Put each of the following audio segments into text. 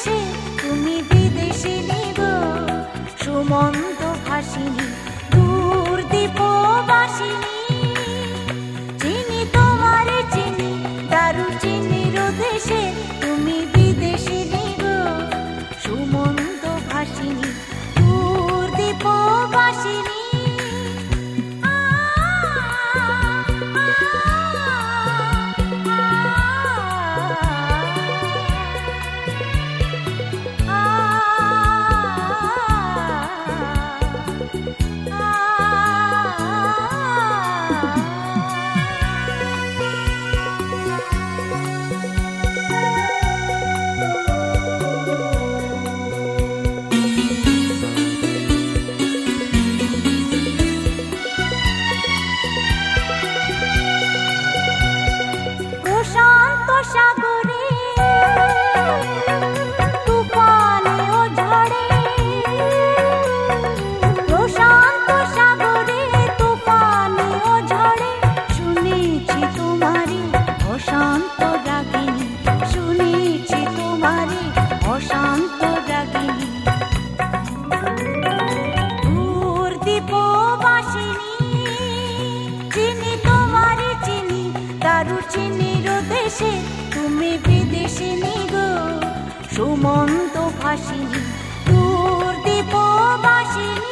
দেশে তুমি বিদেশিনী গো সুমন্ত ভাসিনী দূর দীপবাসিনী চিনি তোমারে চিনি তারু চিনির দেশে তুমি বিদেশিনী গো সুমন্ত ভাসিনী দূর দীপবাসিনী তারু চিনির দেশে তুমি বিদেশে গো। সুমন্ত ভাসিনী দূর দীপবাসিনী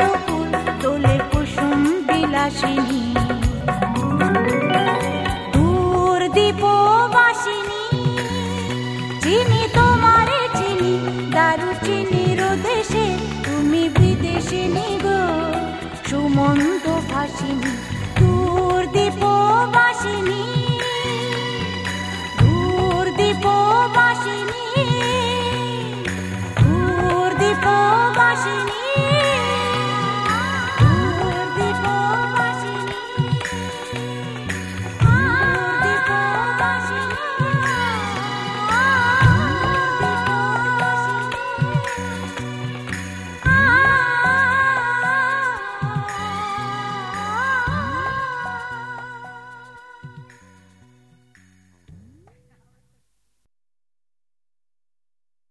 রূপ তোলে কুসুম বিলাসিনী। দূর দীপবাসিনী, চিনি তোমারে চিনি দারুচিনির দেশে তুমি বিদেশিনী গো, সুমন্ত ভাসিনী।